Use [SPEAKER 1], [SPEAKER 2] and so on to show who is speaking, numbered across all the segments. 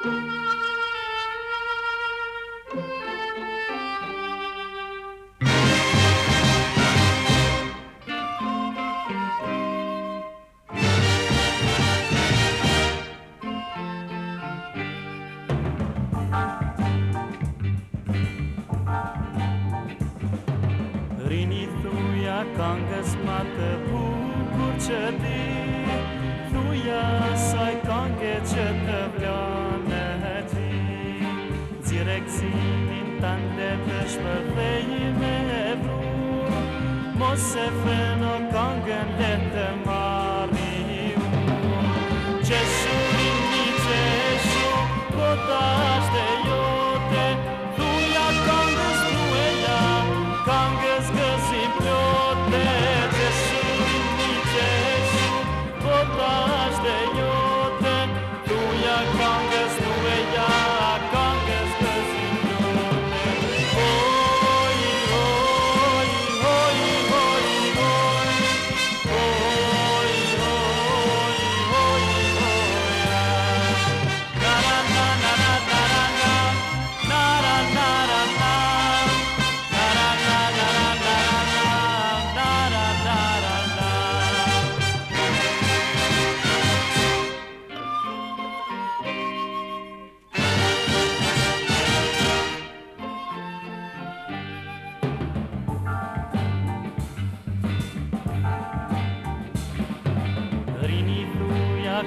[SPEAKER 1] Rini
[SPEAKER 2] thuja, kanë gëzma të punë, kur që ditë Thuja, saj kanë gëzma të punë Josef'in och gången hette man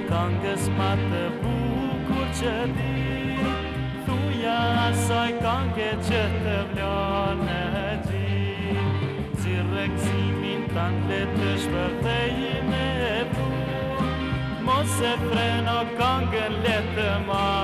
[SPEAKER 2] këngës ma të bukur që di Thuja asaj këngë që të vlonë e gji Zirë këzimin tanë dhe të shpërtejë me e Mos e freno këngën letë më